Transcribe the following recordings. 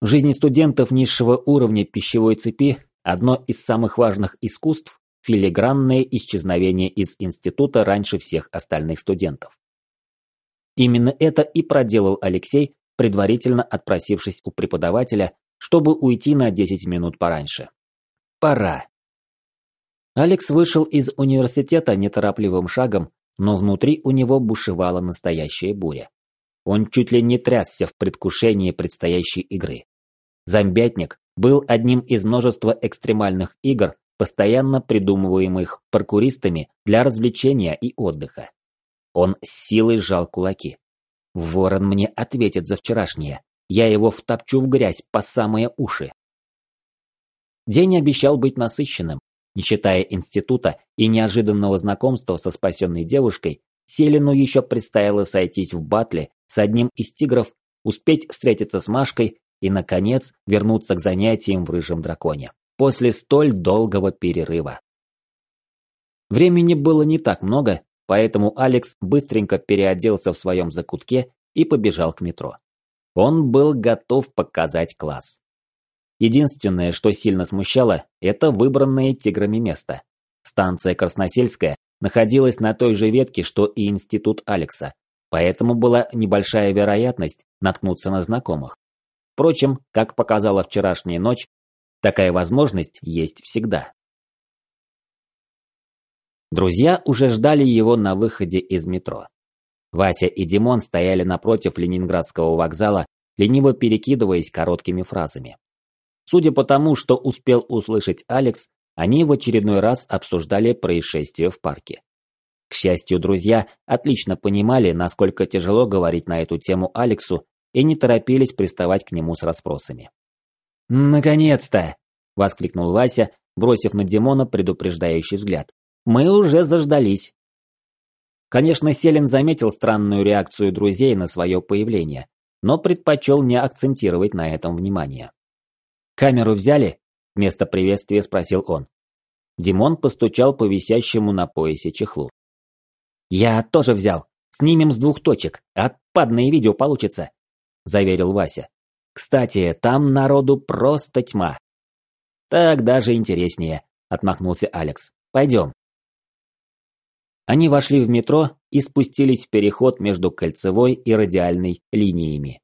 В жизни студентов низшего уровня пищевой цепи одно из самых важных искусств – филигранное исчезновение из института раньше всех остальных студентов. Именно это и проделал Алексей, предварительно отпросившись у преподавателя, чтобы уйти на 10 минут пораньше. Пора. Алекс вышел из университета неторопливым шагом, но внутри у него бушевала настоящая буря. Он чуть ли не трясся в предвкушении предстоящей игры. Зомбятник был одним из множества экстремальных игр, постоянно придумываемых паркуристами для развлечения и отдыха. Он с силой сжал кулаки. Ворон мне ответит за вчерашнее. Я его втопчу в грязь по самые уши. День обещал быть насыщенным. Не считая института и неожиданного знакомства со спасенной девушкой, Селину еще предстояло сойтись в батле с одним из тигров, успеть встретиться с Машкой и, наконец, вернуться к занятиям в Рыжем Драконе. После столь долгого перерыва. Времени было не так много, поэтому Алекс быстренько переоделся в своем закутке и побежал к метро. Он был готов показать класс. Единственное, что сильно смущало, это выбранное тиграми место. Станция Красносельская находилась на той же ветке, что и институт Алекса, поэтому была небольшая вероятность наткнуться на знакомых. Впрочем, как показала вчерашняя ночь, такая возможность есть всегда. Друзья уже ждали его на выходе из метро. Вася и Димон стояли напротив Ленинградского вокзала, лениво перекидываясь короткими фразами. Судя по тому, что успел услышать Алекс, они в очередной раз обсуждали происшествие в парке. К счастью, друзья отлично понимали, насколько тяжело говорить на эту тему Алексу, и не торопились приставать к нему с расспросами. «Наконец-то!» – воскликнул Вася, бросив на Димона предупреждающий взгляд. «Мы уже заждались!» Конечно, Селин заметил странную реакцию друзей на свое появление, но предпочел не акцентировать на этом внимание. «Камеру взяли?» – вместо приветствия спросил он. Димон постучал по висящему на поясе чехлу. «Я тоже взял. Снимем с двух точек. Отпадное видео получится», – заверил Вася. «Кстати, там народу просто тьма». «Так даже интереснее», – отмахнулся Алекс. «Пойдем». Они вошли в метро и спустились в переход между кольцевой и радиальной линиями.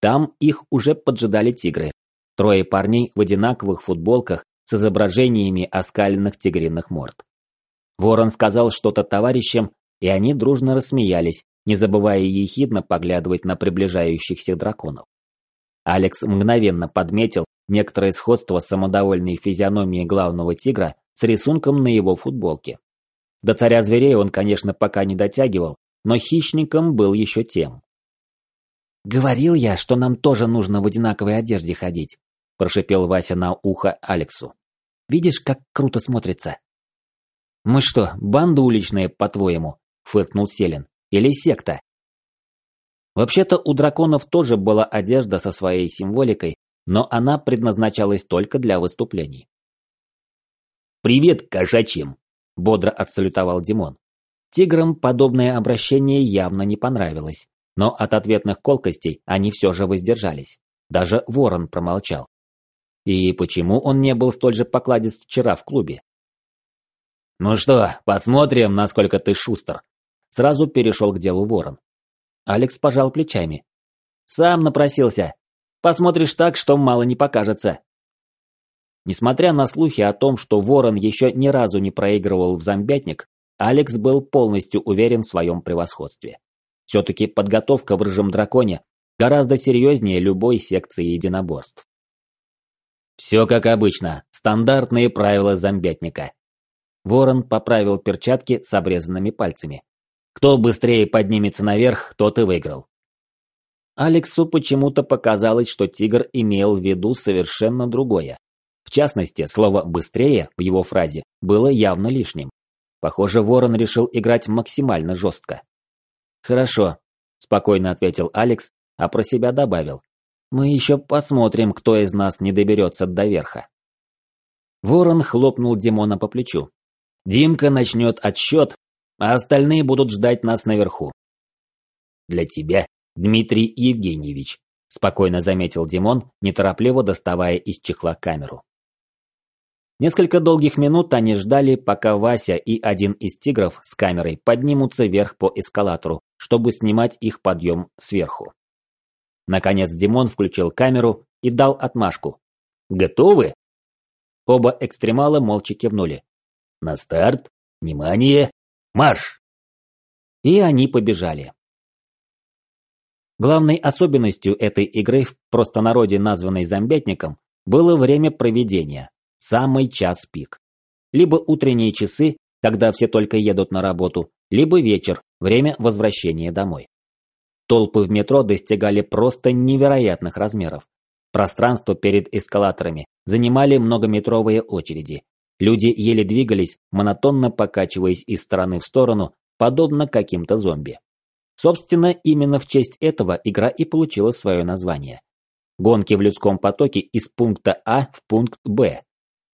Там их уже поджидали тигры, Трое парней в одинаковых футболках с изображениями оскаленных тигриных морд. Ворон сказал что-то товарищам, и они дружно рассмеялись, не забывая ехидно поглядывать на приближающихся драконов. Алекс мгновенно подметил некоторое сходство самодовольной физиономии главного тигра с рисунком на его футболке. До царя зверей он, конечно, пока не дотягивал, но хищником был еще тем. «Говорил я, что нам тоже нужно в одинаковой одежде ходить», – прошипел Вася на ухо Алексу. «Видишь, как круто смотрится?» «Мы что, банда уличная, по-твоему?» – фыркнул Селин. «Или секта?» Вообще-то у драконов тоже была одежда со своей символикой, но она предназначалась только для выступлений. «Привет, кошачьим!» – бодро отсалютовал Димон. Тиграм подобное обращение явно не понравилось, но от ответных колкостей они все же воздержались. Даже ворон промолчал. И почему он не был столь же покладист вчера в клубе? «Ну что, посмотрим, насколько ты шустр», Сразу перешел к делу ворон. Алекс пожал плечами. «Сам напросился. Посмотришь так, что мало не покажется». Несмотря на слухи о том, что ворон еще ни разу не проигрывал в зомбятник, Алекс был полностью уверен в своем превосходстве. Все-таки подготовка в рыжем драконе гораздо серьезнее любой секции единоборств. Все как обычно, стандартные правила зомбятника. Ворон поправил перчатки с обрезанными пальцами. Кто быстрее поднимется наверх, тот и выиграл. Алексу почему-то показалось, что тигр имел в виду совершенно другое. В частности, слово «быстрее» в его фразе было явно лишним. Похоже, Ворон решил играть максимально жестко. «Хорошо», – спокойно ответил Алекс, а про себя добавил. Мы еще посмотрим, кто из нас не доберется до верха. Ворон хлопнул Димона по плечу. Димка начнет отсчет, а остальные будут ждать нас наверху. Для тебя, Дмитрий Евгеньевич, спокойно заметил Димон, неторопливо доставая из чехла камеру. Несколько долгих минут они ждали, пока Вася и один из тигров с камерой поднимутся вверх по эскалатору, чтобы снимать их подъем сверху. Наконец Димон включил камеру и дал отмашку. «Готовы?» Оба экстремала молча кивнули. «На старт! Внимание! Марш!» И они побежали. Главной особенностью этой игры, в простонародье названной зомбятником, было время проведения, самый час пик. Либо утренние часы, когда все только едут на работу, либо вечер, время возвращения домой. Толпы в метро достигали просто невероятных размеров. Пространство перед эскалаторами занимали многометровые очереди. Люди еле двигались, монотонно покачиваясь из стороны в сторону, подобно каким-то зомби. Собственно, именно в честь этого игра и получила свое название. Гонки в людском потоке из пункта А в пункт Б.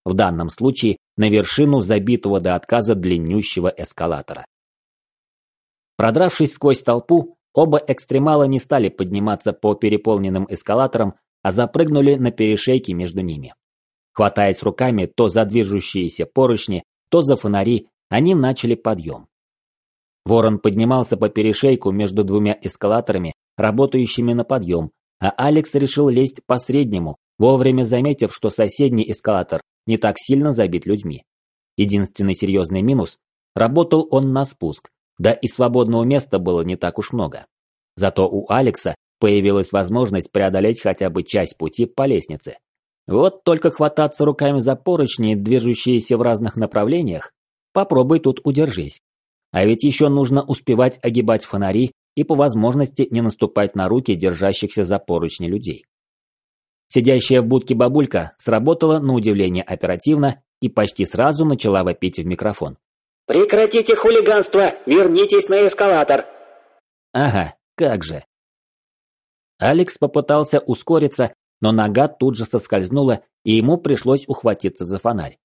В данном случае на вершину забитого до отказа длиннющего эскалатора. Продравшись сквозь толпу, оба экстремала не стали подниматься по переполненным эскалаторам, а запрыгнули на перешейки между ними. Хватаясь руками то за движущиеся поручни, то за фонари, они начали подъем. Ворон поднимался по перешейку между двумя эскалаторами, работающими на подъем, а Алекс решил лезть по среднему, вовремя заметив, что соседний эскалатор не так сильно забит людьми. Единственный серьезный минус – работал он на спуск, да и свободного места было не так уж много. Зато у Алекса появилась возможность преодолеть хотя бы часть пути по лестнице. Вот только хвататься руками за поручни, движущиеся в разных направлениях, попробуй тут удержись. А ведь еще нужно успевать огибать фонари и по возможности не наступать на руки держащихся за поручни людей. Сидящая в будке бабулька сработала на удивление оперативно и почти сразу начала вопить в микрофон. «Прекратите хулиганство! Вернитесь на эскалатор!» Ага, как же. Алекс попытался ускориться, но нога тут же соскользнула, и ему пришлось ухватиться за фонарь.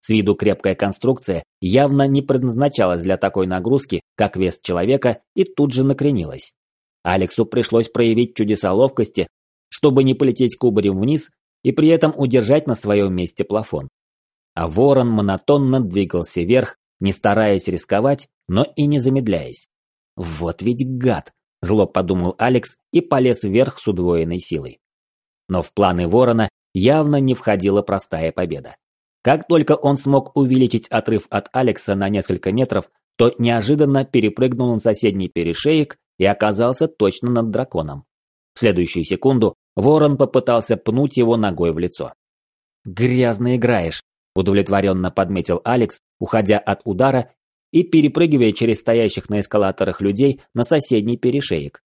С виду крепкая конструкция явно не предназначалась для такой нагрузки, как вес человека, и тут же накренилась. Алексу пришлось проявить чудеса ловкости, чтобы не полететь кубарем вниз и при этом удержать на своем месте плафон. А ворон монотонно двигался вверх, не стараясь рисковать, но и не замедляясь. «Вот ведь гад!» – зло подумал Алекс и полез вверх с удвоенной силой. Но в планы ворона явно не входила простая победа. Как только он смог увеличить отрыв от Алекса на несколько метров, то неожиданно перепрыгнул на соседний перешеек и оказался точно над драконом. В следующую секунду ворон попытался пнуть его ногой в лицо. «Грязно играешь», – удовлетворенно подметил Алекс, уходя от удара и перепрыгивая через стоящих на эскалаторах людей на соседний перешеек.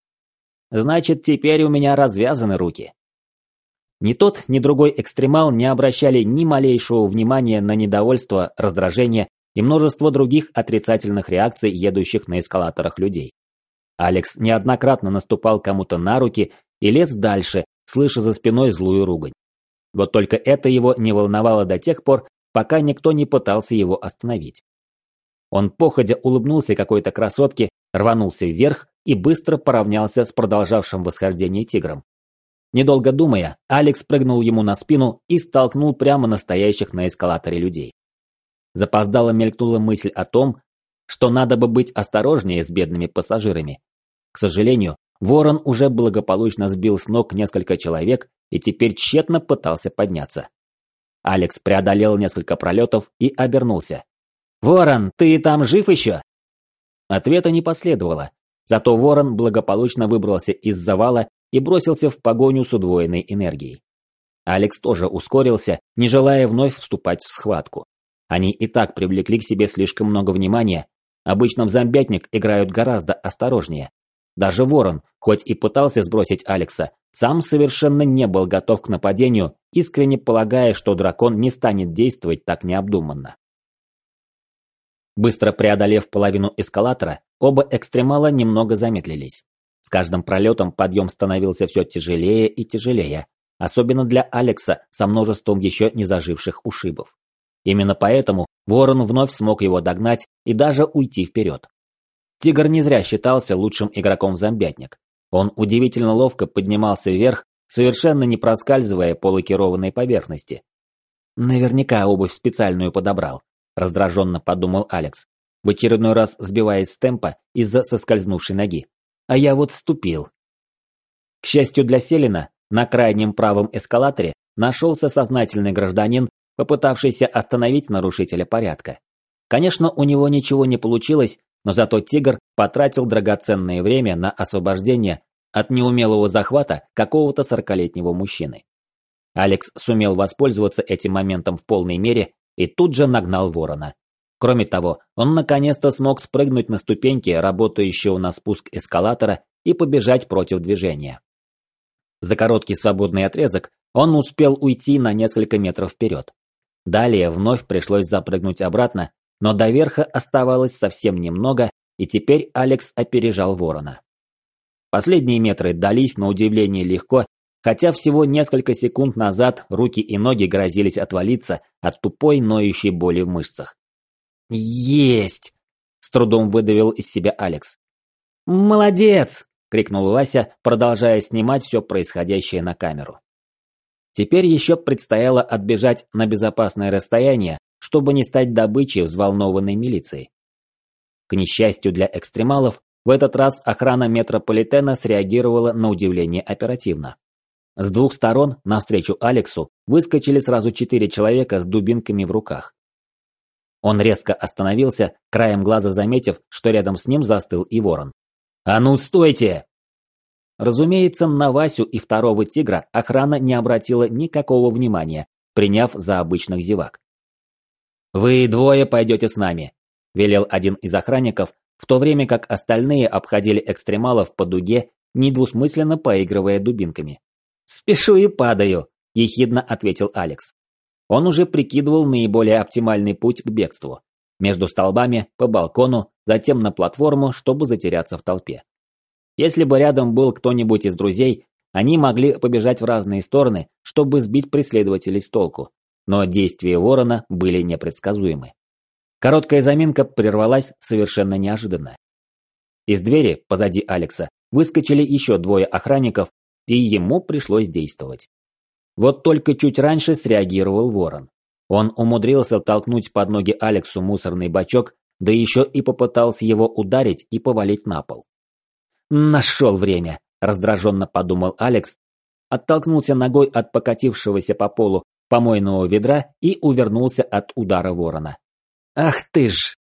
«Значит, теперь у меня развязаны руки». Ни тот, ни другой экстремал не обращали ни малейшего внимания на недовольство, раздражение и множество других отрицательных реакций едущих на эскалаторах людей. Алекс неоднократно наступал кому-то на руки и лез дальше, слыша за спиной злую ругань. Вот только это его не волновало до тех пор, пока никто не пытался его остановить. Он походя улыбнулся какой-то красотке, рванулся вверх и быстро поравнялся с продолжавшим восхождение тигром. Недолго думая, Алекс прыгнул ему на спину и столкнул прямо настоящих на эскалаторе людей. Запоздало мелькнула мысль о том, что надо бы быть осторожнее с бедными пассажирами. К сожалению, Ворон уже благополучно сбил с ног несколько человек и теперь тщетно пытался подняться. Алекс преодолел несколько пролетов и обернулся. «Ворон, ты там жив еще?» Ответа не последовало, зато Ворон благополучно выбрался из завала и бросился в погоню с удвоенной энергией. Алекс тоже ускорился, не желая вновь вступать в схватку. Они и так привлекли к себе слишком много внимания. Обычно в зомбятник играют гораздо осторожнее. Даже Ворон, хоть и пытался сбросить Алекса, сам совершенно не был готов к нападению, искренне полагая, что дракон не станет действовать так необдуманно. Быстро преодолев половину эскалатора, оба экстремала немного замедлились. С каждым пролетом подъем становился все тяжелее и тяжелее, особенно для Алекса со множеством еще не заживших ушибов. Именно поэтому Ворон вновь смог его догнать и даже уйти вперед. Тигр не зря считался лучшим игроком в зомбятник. Он удивительно ловко поднимался вверх, совершенно не проскальзывая по лакированной поверхности. Наверняка обувь специальную подобрал, раздраженно подумал Алекс, в очередной раз сбиваясь с темпа из-за соскользнувшей ноги. А я вот ступил. К счастью для Селина, на крайнем правом эскалаторе нашелся сознательный гражданин, попытавшийся остановить нарушителя порядка. Конечно, у него ничего не получилось, но зато тигр потратил драгоценное время на освобождение от неумелого захвата какого-то сорокалетнего мужчины. Алекс сумел воспользоваться этим моментом в полной мере и тут же нагнал ворона. Кроме того, он наконец-то смог спрыгнуть на ступеньки работающего на спуск эскалатора и побежать против движения. За короткий свободный отрезок он успел уйти на несколько метров вперед. Далее вновь пришлось запрыгнуть обратно, но до верха оставалось совсем немного, и теперь Алекс опережал ворона. Последние метры дались на удивление легко, хотя всего несколько секунд назад руки и ноги грозились отвалиться от тупой ноющей боли в мышцах. «Есть!» – с трудом выдавил из себя Алекс. «Молодец!» – крикнул Вася, продолжая снимать все происходящее на камеру. Теперь еще предстояло отбежать на безопасное расстояние, чтобы не стать добычей взволнованной милиции. К несчастью для экстремалов, в этот раз охрана метрополитена среагировала на удивление оперативно. С двух сторон, навстречу Алексу, выскочили сразу четыре человека с дубинками в руках. Он резко остановился, краем глаза заметив, что рядом с ним застыл и ворон. «А ну, стойте!» Разумеется, на Васю и второго тигра охрана не обратила никакого внимания, приняв за обычных зевак. «Вы двое пойдете с нами», – велел один из охранников, в то время как остальные обходили экстремалов по дуге, недвусмысленно поигрывая дубинками. «Спешу и падаю», – ехидно ответил Алекс. Он уже прикидывал наиболее оптимальный путь к бегству. Между столбами, по балкону, затем на платформу, чтобы затеряться в толпе. Если бы рядом был кто-нибудь из друзей, они могли побежать в разные стороны, чтобы сбить преследователей с толку но действия ворона были непредсказуемы. Короткая заминка прервалась совершенно неожиданно. Из двери, позади Алекса, выскочили еще двое охранников, и ему пришлось действовать. Вот только чуть раньше среагировал ворон. Он умудрился толкнуть под ноги Алексу мусорный бачок, да еще и попытался его ударить и повалить на пол. «Нашел время», – раздраженно подумал Алекс, оттолкнулся ногой от покатившегося по полу помойного ведра и увернулся от удара ворона. Ах ты ж!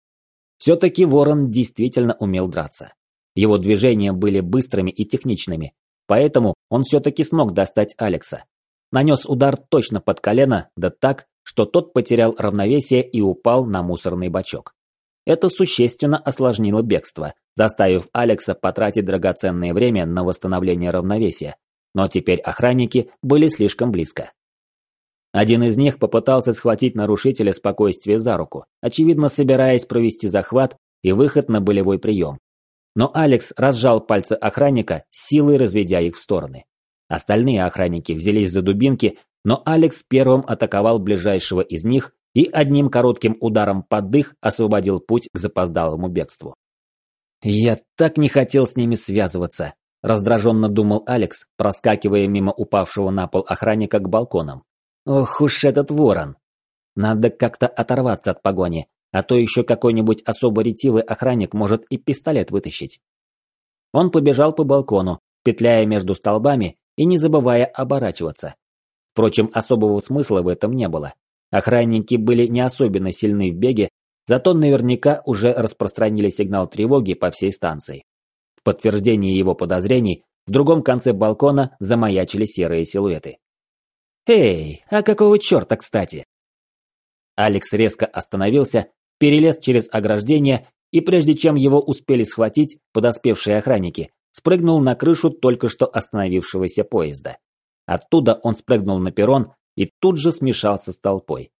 Все-таки ворон действительно умел драться. Его движения были быстрыми и техничными, поэтому он все-таки смог достать Алекса. Нанес удар точно под колено, да так, что тот потерял равновесие и упал на мусорный бачок. Это существенно осложнило бегство, заставив Алекса потратить драгоценное время на восстановление равновесия. Но теперь охранники были слишком близко. Один из них попытался схватить нарушителя спокойствия за руку, очевидно собираясь провести захват и выход на болевой прием. Но Алекс разжал пальцы охранника, силой разведя их в стороны. Остальные охранники взялись за дубинки, но Алекс первым атаковал ближайшего из них и одним коротким ударом под дых освободил путь к запоздалому бегству. «Я так не хотел с ними связываться», – раздраженно думал Алекс, проскакивая мимо упавшего на пол охранника к балконам. Ох уж этот ворон. Надо как-то оторваться от погони, а то еще какой-нибудь особо ретивый охранник может и пистолет вытащить. Он побежал по балкону, петляя между столбами и не забывая оборачиваться. Впрочем, особого смысла в этом не было. Охранники были не особенно сильны в беге, зато наверняка уже распространили сигнал тревоги по всей станции. В подтверждение его подозрений, в другом конце балкона замаячили серые силуэты. «Эй, а какого черта, кстати?» Алекс резко остановился, перелез через ограждение и прежде чем его успели схватить подоспевшие охранники, спрыгнул на крышу только что остановившегося поезда. Оттуда он спрыгнул на перрон и тут же смешался с толпой.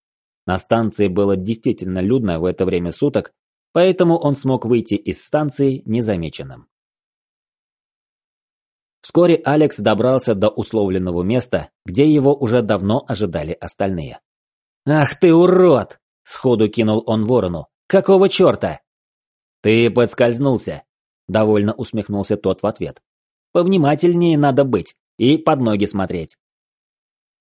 На станции было действительно людно в это время суток, поэтому он смог выйти из станции незамеченным. Вскоре Алекс добрался до условленного места, где его уже давно ожидали остальные. «Ах ты урод!» – сходу кинул он ворону. «Какого черта?» «Ты подскользнулся», – довольно усмехнулся тот в ответ. Повнимательнее надо быть и под ноги смотреть.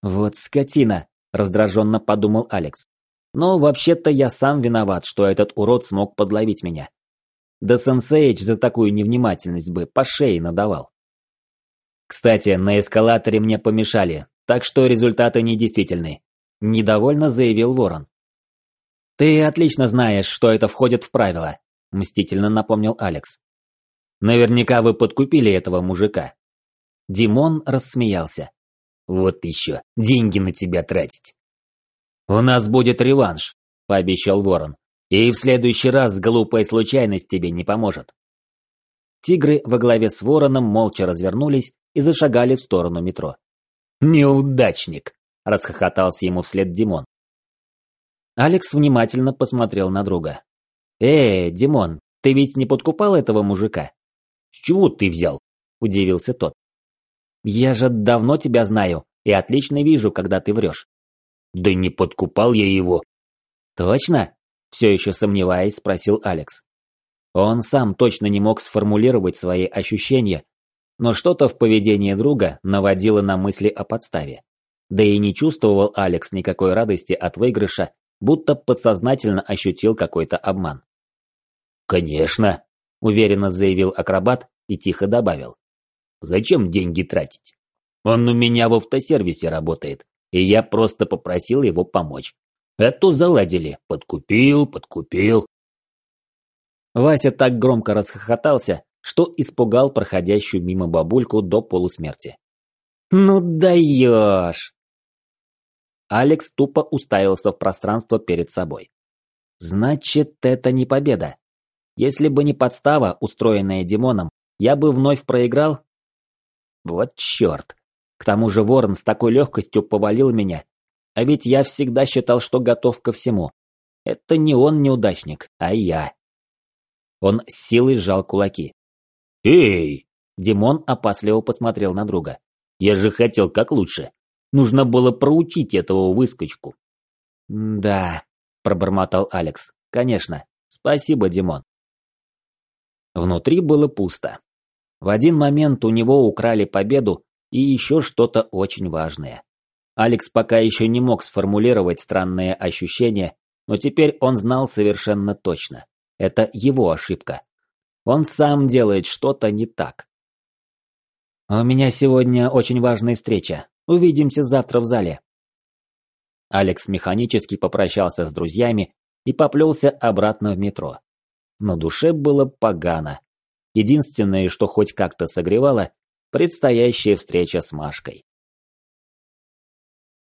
Вот скотина, раздраженно подумал Алекс. Но вообще-то я сам виноват, что этот урод смог подловить меня. Да Сенсейч за такую невнимательность бы по шее надавал. Кстати, на эскалаторе мне помешали, так что результаты недействительны. Недовольно заявил Ворон. Ты отлично знаешь, что это входит в правила, мстительно напомнил Алекс. Наверняка вы подкупили этого мужика. Димон рассмеялся. Вот еще, деньги на тебя тратить. У нас будет реванш, пообещал Ворон. И в следующий раз глупая случайность тебе не поможет. Тигры во главе с Вороном молча развернулись и зашагали в сторону метро. «Неудачник!» – расхохотался ему вслед Димон. Алекс внимательно посмотрел на друга. «Э, Димон, ты ведь не подкупал этого мужика?» «С чего ты взял?» – удивился тот. «Я же давно тебя знаю и отлично вижу, когда ты врешь». «Да не подкупал я его». «Точно?» Все еще сомневаясь, спросил Алекс. Он сам точно не мог сформулировать свои ощущения, но что-то в поведении друга наводило на мысли о подставе. Да и не чувствовал Алекс никакой радости от выигрыша, будто подсознательно ощутил какой-то обман. «Конечно», – уверенно заявил акробат и тихо добавил. «Зачем деньги тратить? Он у меня в автосервисе работает, и я просто попросил его помочь. Эту заладили. Подкупил, подкупил. Вася так громко расхохотался, что испугал проходящую мимо бабульку до полусмерти. «Ну даешь!» Алекс тупо уставился в пространство перед собой. «Значит, это не победа. Если бы не подстава, устроенная Димоном, я бы вновь проиграл? Вот черт! К тому же Ворон с такой легкостью повалил меня, а ведь я всегда считал, что готов ко всему. Это не он неудачник, а я. Он с силой сжал кулаки. «Эй!» Димон опасливо посмотрел на друга. «Я же хотел как лучше. Нужно было проучить этого выскочку». «Да», – пробормотал Алекс. «Конечно. Спасибо, Димон». Внутри было пусто. В один момент у него украли победу и еще что-то очень важное. Алекс пока еще не мог сформулировать странные ощущения, но теперь он знал совершенно точно. Это его ошибка. Он сам делает что-то не так. «У меня сегодня очень важная встреча. Увидимся завтра в зале». Алекс механически попрощался с друзьями и поплелся обратно в метро. На душе было погано. Единственное, что хоть как-то согревало – предстоящая встреча с Машкой.